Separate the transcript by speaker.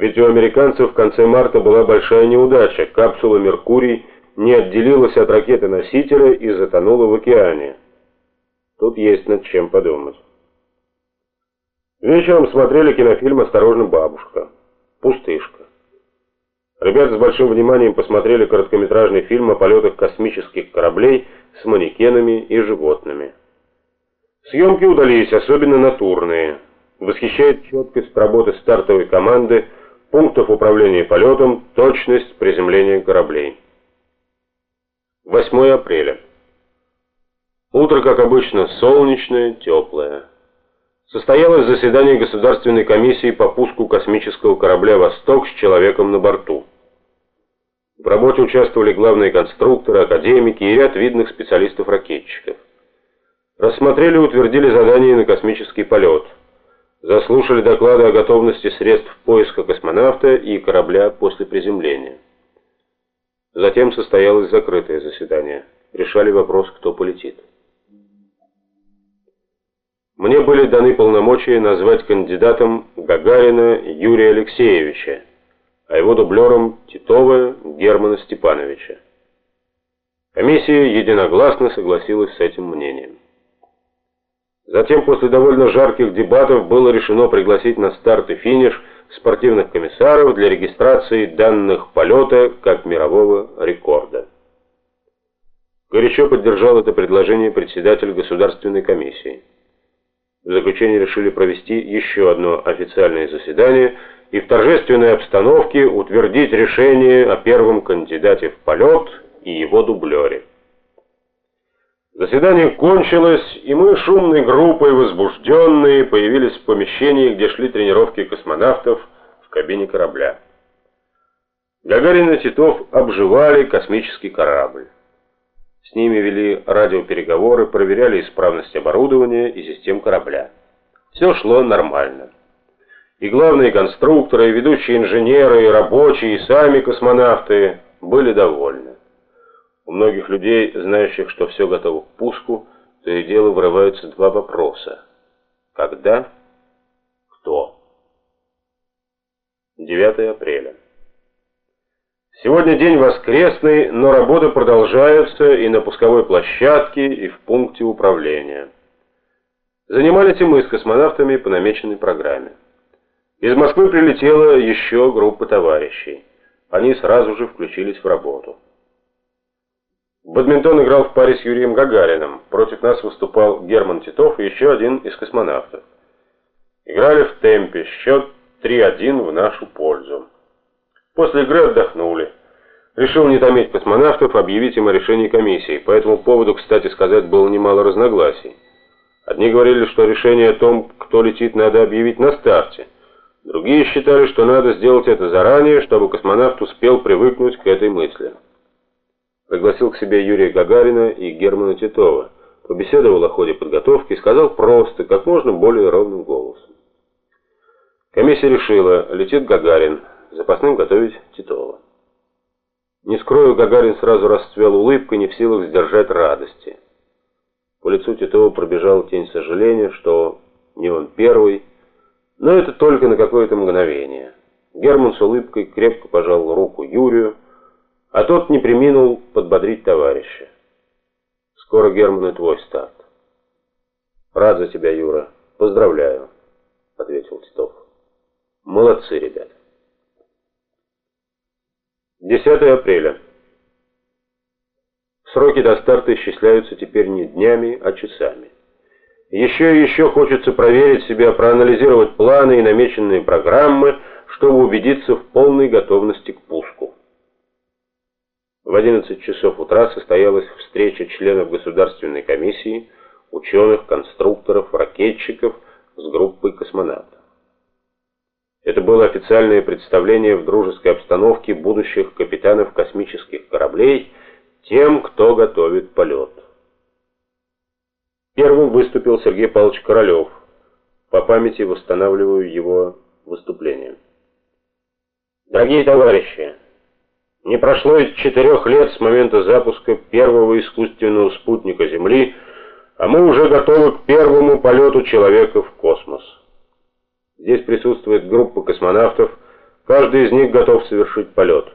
Speaker 1: Ведь у американцев в конце марта была большая неудача. Капсула «Меркурий» не отделилась от ракеты-носителя и затонула в океане. Тут есть над чем подумать. Вечером смотрели кинофильм «Осторожно, бабушка». Пустышка. Ребята с большим вниманием посмотрели короткометражный фильм о полетах космических кораблей с манекенами и животными. Съемки удались, особенно натурные. Восхищает четкость работы стартовой команды, пунктов управления полетом, точность приземления кораблей. 8 апреля. Утро, как обычно, солнечное, теплое. Состоялось заседание Государственной комиссии по пуску космического корабля «Восток» с человеком на борту. В работе участвовали главные конструкторы, академики и ряд видных специалистов-ракетчиков. Рассмотрели и утвердили задание на космический полет. Заслушали доклады о готовности средств поиска космонавта и корабля после приземления. Затем состоялось закрытое заседание. Решали вопрос, кто полетит. Мне были даны полномочия назвать кандидатом Гагарина Юрия Алексеевича, а его дублером Титова Германа Степановича. Комиссия единогласно согласилась с этим мнением. Затем, после довольно жарких дебатов, было решено пригласить на старт и финиш спортивных комиссаров для регистрации данных полета как мирового рекорда. Горячо поддержал это предложение председатель Государственной комиссии. В заключение решили провести еще одно официальное заседание и в торжественной обстановке утвердить решение о первом кандидате в полет и его дублере. Заседание кончилось, и мы шумной группой, возбужденные, появились в помещении, где шли тренировки космонавтов в кабине корабля. Гагарин и Титов обживали космический корабль. С ними вели радиопереговоры, проверяли исправность оборудования и систем корабля. Все шло нормально. И главные конструкторы, и ведущие инженеры, и рабочие, и сами космонавты были довольны. У многих людей, знающих, что все готово к пуску, то и дело вырываются два вопроса. Когда? Кто? 9 апреля. Сегодня день воскресный, но работы продолжаются и на пусковой площадке, и в пункте управления. Занимались и мы с космонавтами по намеченной программе. Из Москвы прилетела еще группа товарищей. Они сразу же включились в работу. Бадминтон играл в паре с Юрием Гагариным. Против нас выступал Герман Титов и еще один из космонавтов. Играли в темпе, счет 3-1 в нашу пользу. После игры отдохнули. Решил не томить космонавтов, объявить им о решении комиссии. По этому поводу, кстати сказать, было немало разногласий. Одни говорили, что решение о том, кто летит, надо объявить на старте. Другие считали, что надо сделать это заранее, чтобы космонавт успел привыкнуть к этой мысли пригласил к себе Юрия Гагарина и Германа Титова, побеседовал о ходе подготовки и сказал просто, как можно более ровным голосом. Комиссия решила, летит Гагарин, запасным готовить Титова. Не скрою, Гагарин сразу расцвел улыбкой, не в силах сдержать радости. По лицу Титова пробежала тень сожаления, что не он первый, но это только на какое-то мгновение. Герман с улыбкой крепко пожал руку Юрию, а тот не преминул подбодрить товарища. Скоро, Герман, и твой старт. Рад за тебя, Юра. Поздравляю, ответил Титов. Молодцы, ребята. 10 апреля. Сроки до старта исчисляются теперь не днями, а часами. Еще и еще хочется проверить себя, проанализировать планы и намеченные программы, чтобы убедиться в полной готовности к пуску. В 11 часов утра состоялась встреча членов Государственной комиссии, ученых, конструкторов, ракетчиков с группой космонавтов. Это было официальное представление в дружеской обстановке будущих капитанов космических кораблей тем, кто готовит полет. Первым выступил Сергей Павлович Королев. По памяти восстанавливаю его выступление. Дорогие товарищи, не прошло и четырех лет с момента запуска первого искусственного спутника Земли, а мы уже готовы к первому полету человека в космос. Здесь присутствует группа космонавтов, Каждый из них готов совершить полет.